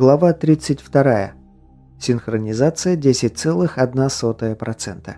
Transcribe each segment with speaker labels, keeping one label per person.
Speaker 1: Глава 32. Синхронизация 10,1%.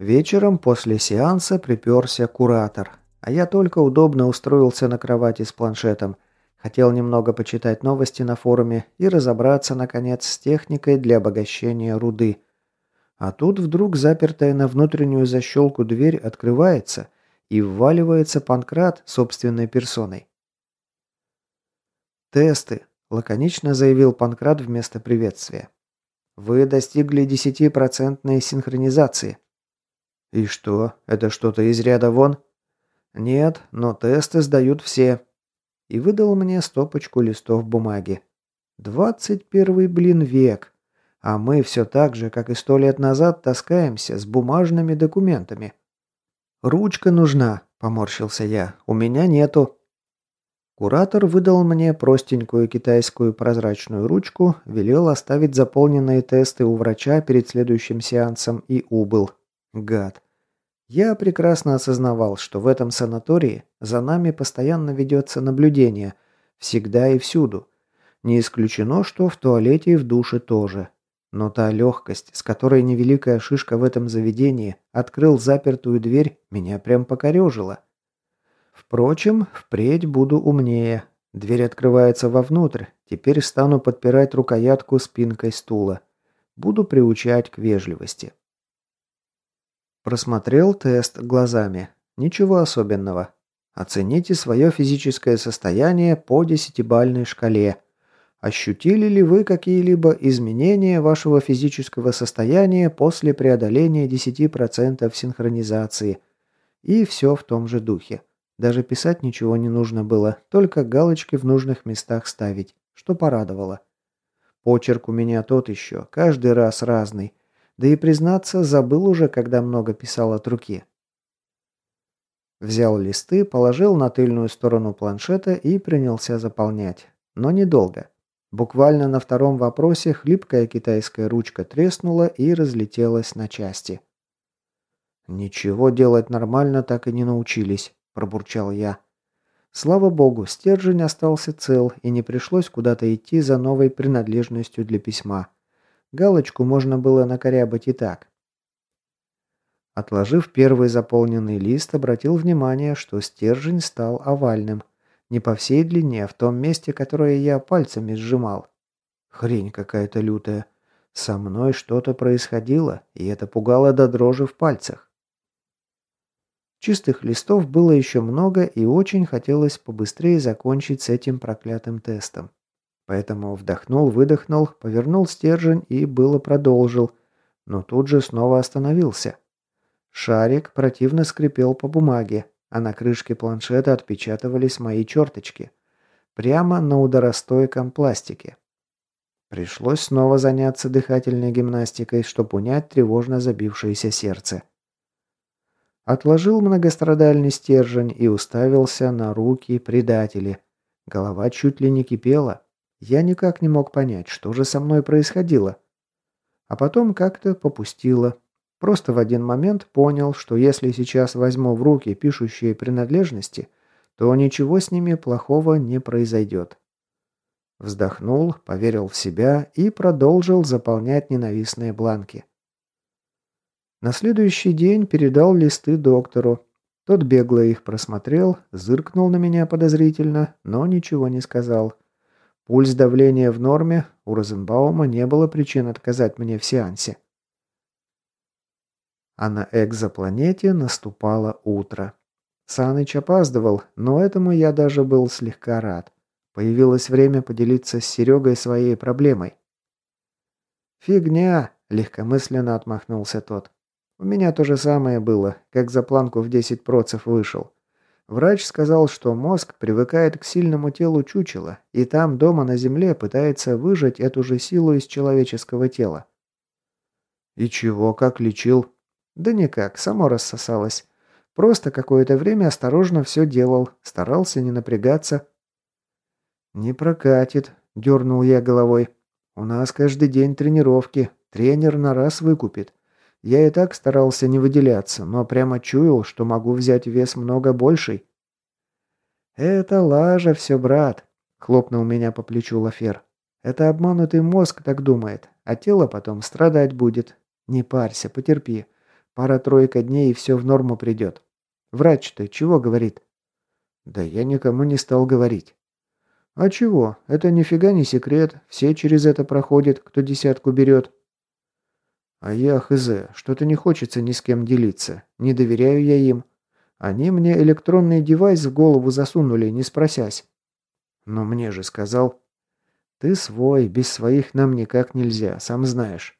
Speaker 1: Вечером после сеанса приперся куратор, а я только удобно устроился на кровати с планшетом. Хотел немного почитать новости на форуме и разобраться, наконец, с техникой для обогащения руды. А тут вдруг запертая на внутреннюю защелку дверь открывается, и вваливается Панкрат собственной персоной. «Тесты», – лаконично заявил Панкрат вместо приветствия. «Вы достигли десятипроцентной синхронизации». «И что, это что-то из ряда вон?» «Нет, но тесты сдают все». И выдал мне стопочку листов бумаги. «Двадцать первый, блин, век. А мы все так же, как и сто лет назад, таскаемся с бумажными документами». «Ручка нужна», – поморщился я. «У меня нету». Куратор выдал мне простенькую китайскую прозрачную ручку, велел оставить заполненные тесты у врача перед следующим сеансом и убыл. Гад. Я прекрасно осознавал, что в этом санатории за нами постоянно ведется наблюдение. Всегда и всюду. Не исключено, что в туалете и в душе тоже. Но та легкость, с которой невеликая шишка в этом заведении открыл запертую дверь, меня прям покорежила. Впрочем, впредь буду умнее. Дверь открывается вовнутрь. Теперь стану подпирать рукоятку спинкой стула. Буду приучать к вежливости. Просмотрел тест глазами. Ничего особенного. Оцените свое физическое состояние по десятибальной шкале. Ощутили ли вы какие-либо изменения вашего физического состояния после преодоления 10% синхронизации? И все в том же духе. Даже писать ничего не нужно было, только галочки в нужных местах ставить, что порадовало. Почерк у меня тот еще, каждый раз разный. Да и, признаться, забыл уже, когда много писал от руки. Взял листы, положил на тыльную сторону планшета и принялся заполнять. Но недолго. Буквально на втором вопросе хлипкая китайская ручка треснула и разлетелась на части. Ничего делать нормально так и не научились пробурчал я. Слава богу, стержень остался цел, и не пришлось куда-то идти за новой принадлежностью для письма. Галочку можно было накорябать и так. Отложив первый заполненный лист, обратил внимание, что стержень стал овальным. Не по всей длине, а в том месте, которое я пальцами сжимал. Хрень какая-то лютая. Со мной что-то происходило, и это пугало до дрожи в пальцах. Чистых листов было еще много, и очень хотелось побыстрее закончить с этим проклятым тестом. Поэтому вдохнул, выдохнул, повернул стержень и было продолжил, но тут же снова остановился. Шарик противно скрипел по бумаге, а на крышке планшета отпечатывались мои черточки. Прямо на ударостойком пластике. Пришлось снова заняться дыхательной гимнастикой, чтобы унять тревожно забившееся сердце. Отложил многострадальный стержень и уставился на руки предатели. Голова чуть ли не кипела. Я никак не мог понять, что же со мной происходило. А потом как-то попустило. Просто в один момент понял, что если сейчас возьму в руки пишущие принадлежности, то ничего с ними плохого не произойдет. Вздохнул, поверил в себя и продолжил заполнять ненавистные бланки. На следующий день передал листы доктору. Тот бегло их просмотрел, зыркнул на меня подозрительно, но ничего не сказал. Пульс давления в норме, у Розенбаума не было причин отказать мне в сеансе. А на экзопланете наступало утро. Саныч опаздывал, но этому я даже был слегка рад. Появилось время поделиться с Серегой своей проблемой. «Фигня!» – легкомысленно отмахнулся тот. У меня то же самое было, как за планку в 10 процев вышел. Врач сказал, что мозг привыкает к сильному телу чучела, и там, дома на земле, пытается выжать эту же силу из человеческого тела. И чего, как лечил? Да никак, само рассосалось. Просто какое-то время осторожно все делал, старался не напрягаться. «Не прокатит», – дернул я головой. «У нас каждый день тренировки, тренер на раз выкупит. Я и так старался не выделяться, но прямо чуял, что могу взять вес много больший. «Это лажа все, брат», — хлопнул меня по плечу Лафер. «Это обманутый мозг так думает, а тело потом страдать будет. Не парься, потерпи. Пара-тройка дней и все в норму придет. Врач-то чего говорит?» «Да я никому не стал говорить». «А чего? Это нифига не секрет. Все через это проходят, кто десятку берет». «А я хз, что-то не хочется ни с кем делиться. Не доверяю я им. Они мне электронный девайс в голову засунули, не спросясь». «Но мне же сказал...» «Ты свой, без своих нам никак нельзя, сам знаешь».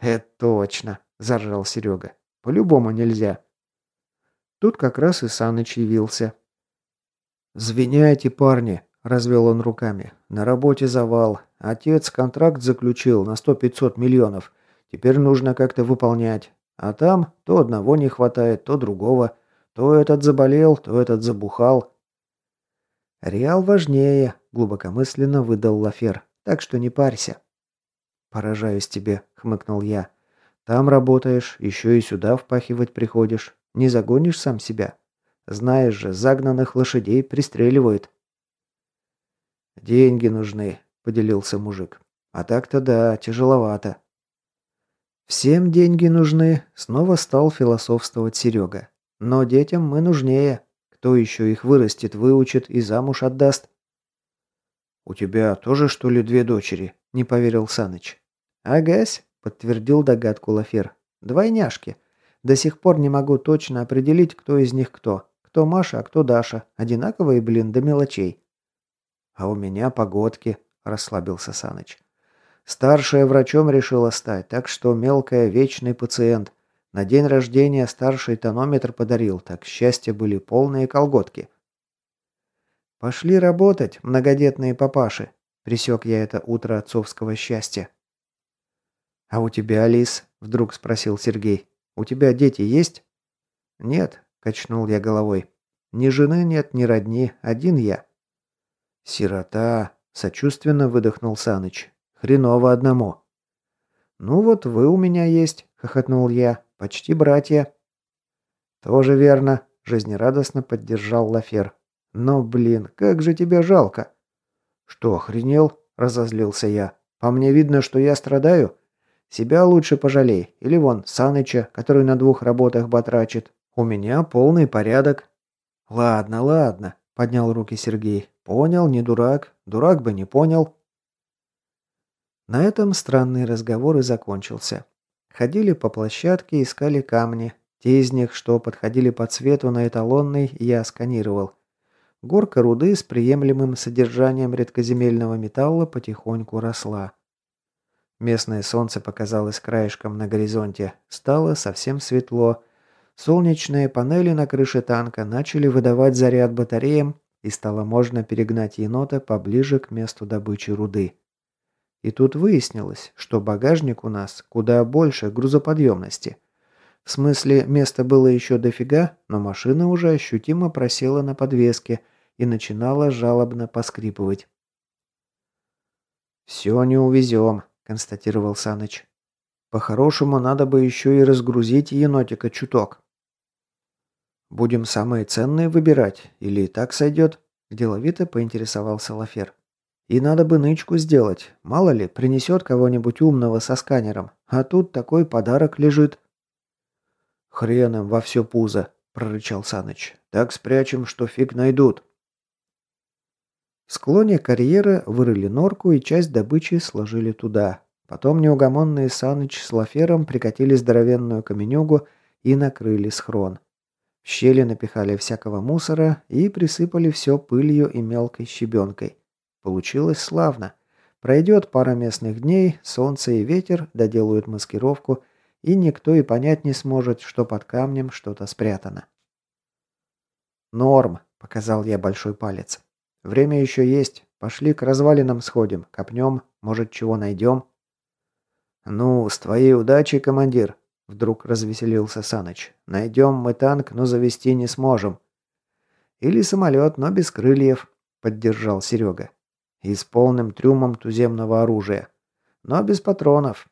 Speaker 1: «Это точно», – заржал Серега. «По-любому нельзя». Тут как раз и Саныч явился. «Звеняйте, парни», Развел он руками. «На работе завал. Отец контракт заключил на сто-пятьсот миллионов. Теперь нужно как-то выполнять. А там то одного не хватает, то другого. То этот заболел, то этот забухал». «Реал важнее», — глубокомысленно выдал Лафер. «Так что не парься». «Поражаюсь тебе», — хмыкнул я. «Там работаешь, еще и сюда впахивать приходишь. Не загонишь сам себя. Знаешь же, загнанных лошадей пристреливают». «Деньги нужны», — поделился мужик. «А так-то да, тяжеловато». «Всем деньги нужны», — снова стал философствовать Серега. «Но детям мы нужнее. Кто еще их вырастет, выучит и замуж отдаст?» «У тебя тоже, что ли, две дочери?» — не поверил Саныч. «Агась», — подтвердил догадку Лафер. «Двойняшки. До сих пор не могу точно определить, кто из них кто. Кто Маша, а кто Даша. Одинаковые, блин, до мелочей». «А у меня погодки», – расслабился Саныч. «Старшая врачом решила стать, так что мелкая вечный пациент. На день рождения старший тонометр подарил, так счастья были полные колготки». «Пошли работать, многодетные папаши», – присек я это утро отцовского счастья. «А у тебя, Алис?» – вдруг спросил Сергей. «У тебя дети есть?» «Нет», – качнул я головой. «Ни жены нет, ни родни, один я». «Сирота!» – сочувственно выдохнул Саныч. «Хреново одному». «Ну вот вы у меня есть», – хохотнул я. «Почти братья». «Тоже верно», – жизнерадостно поддержал Лафер. «Но, блин, как же тебя жалко!» «Что, охренел?» – разозлился я. «По мне видно, что я страдаю? Себя лучше пожалей. Или вон, Саныча, который на двух работах батрачит. У меня полный порядок». «Ладно, ладно», – поднял руки Сергей. Понял, не дурак. Дурак бы не понял. На этом странный разговор и закончился. Ходили по площадке, искали камни. Те из них, что подходили по цвету на эталонный, я сканировал. Горка руды с приемлемым содержанием редкоземельного металла потихоньку росла. Местное солнце показалось краешком на горизонте. Стало совсем светло. Солнечные панели на крыше танка начали выдавать заряд батареям, и стало можно перегнать енота поближе к месту добычи руды. И тут выяснилось, что багажник у нас куда больше грузоподъемности. В смысле, места было еще дофига, но машина уже ощутимо просела на подвеске и начинала жалобно поскрипывать. «Все не увезем», — констатировал Саныч. «По-хорошему, надо бы еще и разгрузить енотика чуток». «Будем самые ценные выбирать? Или и так сойдет?» – деловито поинтересовался Лафер. «И надо бы нычку сделать. Мало ли, принесет кого-нибудь умного со сканером. А тут такой подарок лежит». «Хрен им во все пузо», – прорычал Саныч. «Так спрячем, что фиг найдут». В склоне карьера вырыли норку и часть добычи сложили туда. Потом неугомонные Саныч с Лафером прикатили здоровенную каменюгу и накрыли схрон. В щели напихали всякого мусора и присыпали все пылью и мелкой щебенкой. Получилось славно. Пройдет пара местных дней, солнце и ветер доделают маскировку, и никто и понять не сможет, что под камнем что-то спрятано. «Норм», — показал я большой палец. «Время еще есть. Пошли к развалинам сходим, копнем, может, чего найдем». «Ну, с твоей удачей, командир», Вдруг развеселился Саныч. «Найдем мы танк, но завести не сможем». «Или самолет, но без крыльев», — поддержал Серега. «И с полным трюмом туземного оружия. Но без патронов.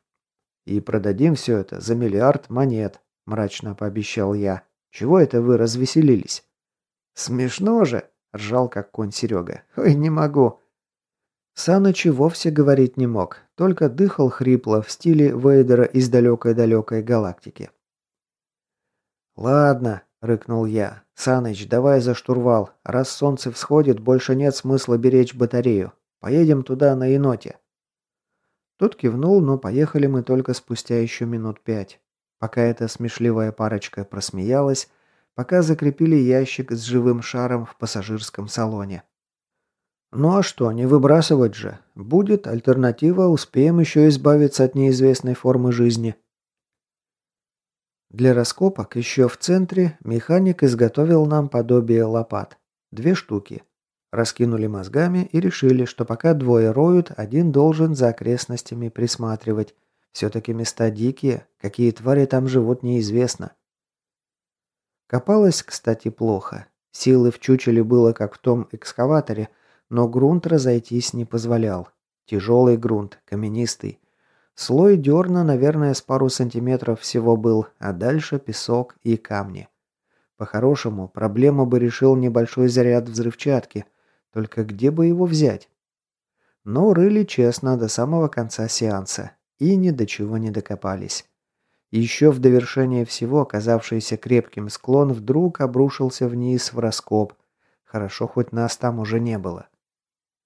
Speaker 1: И продадим все это за миллиард монет», — мрачно пообещал я. «Чего это вы развеселились?» «Смешно же», —– ржал как конь Серега. «Ой, не могу!» Саныч вовсе говорить не мог, только дыхал хрипло в стиле Вейдера из далекой-далекой галактики. «Ладно», — рыкнул я. «Саныч, давай за штурвал. Раз солнце всходит, больше нет смысла беречь батарею. Поедем туда на еноте». Тот кивнул, но поехали мы только спустя еще минут пять. Пока эта смешливая парочка просмеялась, пока закрепили ящик с живым шаром в пассажирском салоне. Ну а что, не выбрасывать же. Будет альтернатива, успеем еще избавиться от неизвестной формы жизни. Для раскопок еще в центре механик изготовил нам подобие лопат. Две штуки. Раскинули мозгами и решили, что пока двое роют, один должен за окрестностями присматривать. Все-таки места дикие, какие твари там живут неизвестно. Копалось, кстати, плохо. Силы в чучеле было, как в том экскаваторе – но грунт разойтись не позволял. Тяжелый грунт, каменистый. Слой дерна, наверное, с пару сантиметров всего был, а дальше песок и камни. По-хорошему, проблему бы решил небольшой заряд взрывчатки. Только где бы его взять? Но рыли честно до самого конца сеанса и ни до чего не докопались. Еще в довершение всего оказавшийся крепким склон вдруг обрушился вниз в раскоп. Хорошо, хоть нас там уже не было.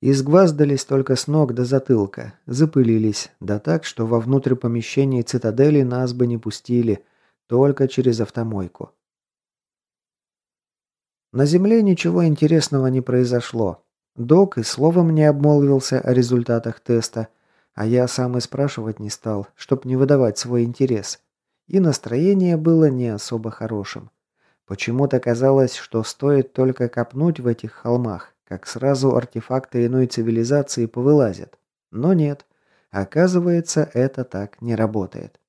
Speaker 1: Изгваздались только с ног до затылка, запылились, да так, что вовнутрь помещений цитадели нас бы не пустили, только через автомойку. На земле ничего интересного не произошло. Док и словом не обмолвился о результатах теста, а я сам и спрашивать не стал, чтоб не выдавать свой интерес. И настроение было не особо хорошим. Почему-то казалось, что стоит только копнуть в этих холмах, как сразу артефакты иной цивилизации повылазят. Но нет. Оказывается, это так не работает.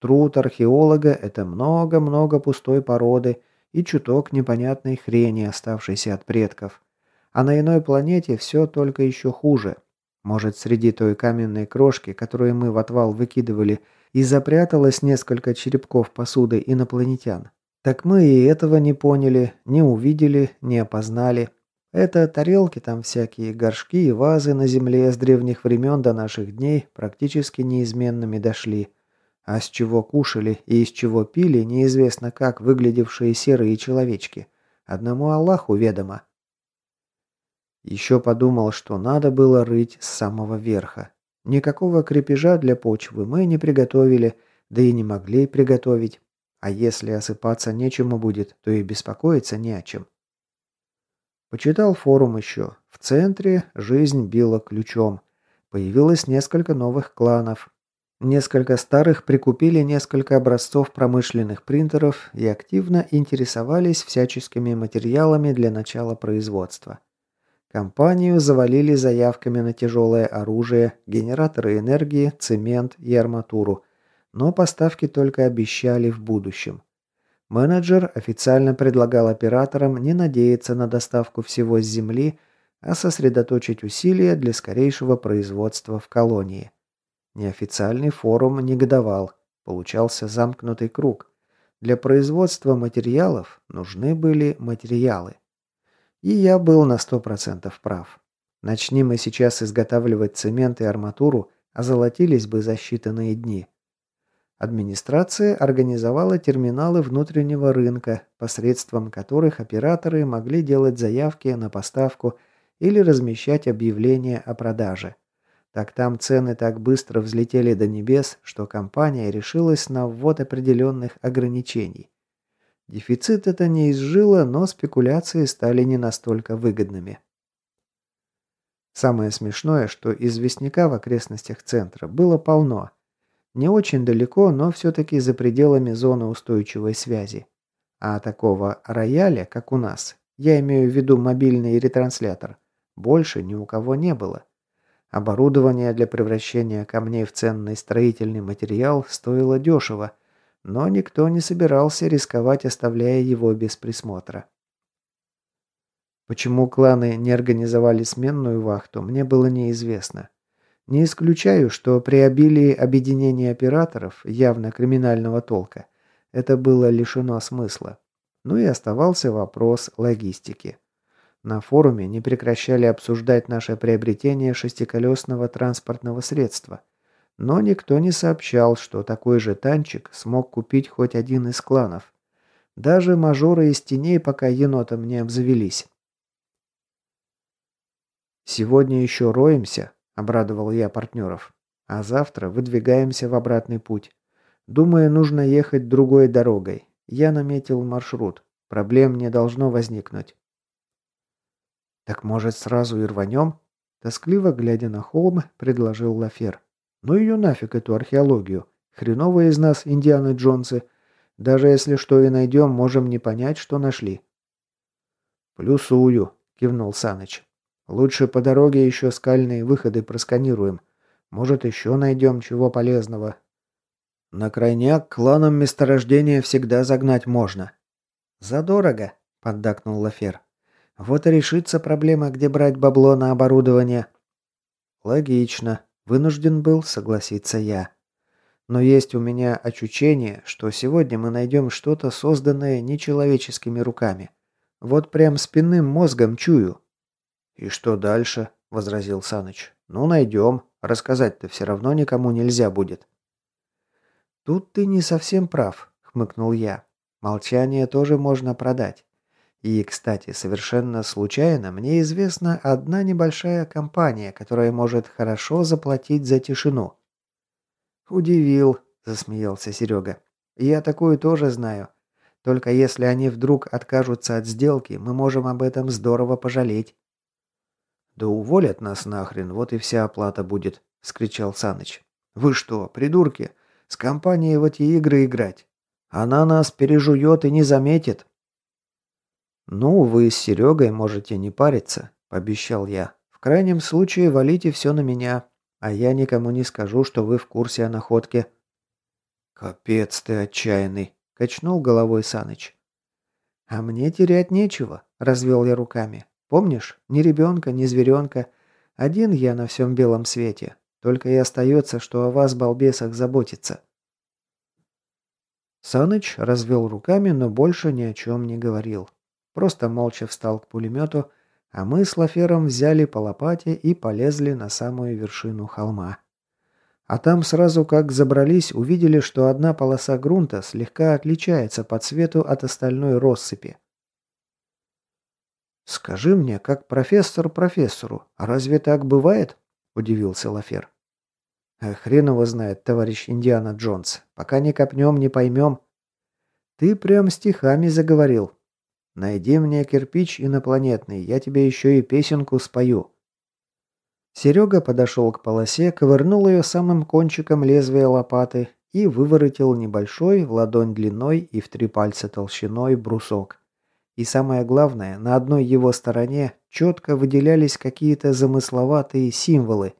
Speaker 1: Труд археолога – это много-много пустой породы и чуток непонятной хрени, оставшейся от предков. А на иной планете все только еще хуже. Может, среди той каменной крошки, которую мы в отвал выкидывали, и запряталось несколько черепков посуды инопланетян. Так мы и этого не поняли, не увидели, не опознали – это тарелки там всякие, горшки и вазы на земле с древних времен до наших дней практически неизменными дошли. А с чего кушали и из чего пили, неизвестно как выглядевшие серые человечки. Одному Аллаху ведомо. Еще подумал, что надо было рыть с самого верха. Никакого крепежа для почвы мы не приготовили, да и не могли приготовить. А если осыпаться нечему будет, то и беспокоиться не о чем. Почитал форум еще. В центре жизнь била ключом. Появилось несколько новых кланов. Несколько старых прикупили несколько образцов промышленных принтеров и активно интересовались всяческими материалами для начала производства. Компанию завалили заявками на тяжелое оружие, генераторы энергии, цемент и арматуру, но поставки только обещали в будущем. Менеджер официально предлагал операторам не надеяться на доставку всего с Земли, а сосредоточить усилия для скорейшего производства в колонии. Неофициальный форум негодовал. Получался замкнутый круг. Для производства материалов нужны были материалы. И я был на сто процентов прав. Начни мы сейчас изготавливать цемент и арматуру, озолотились бы за считанные дни. Администрация организовала терминалы внутреннего рынка, посредством которых операторы могли делать заявки на поставку или размещать объявления о продаже. Так там цены так быстро взлетели до небес, что компания решилась на ввод определенных ограничений. Дефицит это не изжило, но спекуляции стали не настолько выгодными. Самое смешное, что известняка в окрестностях центра было полно – не очень далеко, но все-таки за пределами зоны устойчивой связи. А такого рояля, как у нас, я имею в виду мобильный ретранслятор, больше ни у кого не было. Оборудование для превращения камней в ценный строительный материал стоило дешево, но никто не собирался рисковать, оставляя его без присмотра. Почему кланы не организовали сменную вахту, мне было неизвестно. Не исключаю, что при обилии объединения операторов, явно криминального толка, это было лишено смысла. Ну и оставался вопрос логистики. На форуме не прекращали обсуждать наше приобретение шестиколесного транспортного средства. Но никто не сообщал, что такой же танчик смог купить хоть один из кланов. Даже мажоры из теней пока енотом не обзавелись. «Сегодня еще роемся», – обрадовал я партнеров. «А завтра выдвигаемся в обратный путь. Думаю, нужно ехать другой дорогой. Я наметил маршрут. Проблем не должно возникнуть». «Так, может, сразу и рванем?» Тоскливо глядя на холм, предложил Лафер. «Ну ее нафиг, эту археологию. Хреновые из нас Индианы Джонсы. Даже если что и найдем, можем не понять, что нашли». «Плюсую», — кивнул Саныч. «Лучше по дороге еще скальные выходы просканируем. Может, еще найдем чего полезного. На крайняк кланом месторождения всегда загнать можно». «Задорого», — поддакнул Лафер. Вот и решится проблема, где брать бабло на оборудование. Логично. Вынужден был согласиться я. Но есть у меня ощущение, что сегодня мы найдем что-то, созданное нечеловеческими руками. Вот прям спинным мозгом чую. «И что дальше?» – возразил Саныч. «Ну, найдем. Рассказать-то все равно никому нельзя будет». «Тут ты не совсем прав», – хмыкнул я. «Молчание тоже можно продать. И, кстати, совершенно случайно мне известна одна небольшая компания, которая может хорошо заплатить за тишину. «Удивил», – засмеялся Серега. «Я такую тоже знаю. Только если они вдруг откажутся от сделки, мы можем об этом здорово пожалеть». «Да уволят нас нахрен, вот и вся оплата будет», – вскричал Саныч. «Вы что, придурки? С компанией в эти игры играть? Она нас пережует и не заметит». «Ну, вы с Серегой можете не париться», – пообещал я. «В крайнем случае валите все на меня, а я никому не скажу, что вы в курсе о находке». «Капец ты отчаянный», – качнул головой Саныч. «А мне терять нечего», – развел я руками. «Помнишь, ни ребенка, ни зверенка. Один я на всем белом свете. Только и остается, что о вас, балбесах, заботиться». Саныч развел руками, но больше ни о чем не говорил. Просто молча встал к пулемету, а мы с Лафером взяли по лопате и полезли на самую вершину холма. А там сразу как забрались, увидели, что одна полоса грунта слегка отличается по цвету от остальной россыпи. «Скажи мне, как профессор профессору, разве так бывает?» – удивился Лафер. «А хрен его знает, товарищ Индиана Джонс. Пока не копнем, не поймем». «Ты прям стихами заговорил», Найди мне кирпич инопланетный, я тебе еще и песенку спою». Серега подошел к полосе, ковырнул ее самым кончиком лезвия лопаты и выворотил небольшой, в ладонь длиной и в три пальца толщиной брусок. И самое главное, на одной его стороне четко выделялись какие-то замысловатые символы.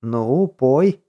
Speaker 1: «Ну, пой!»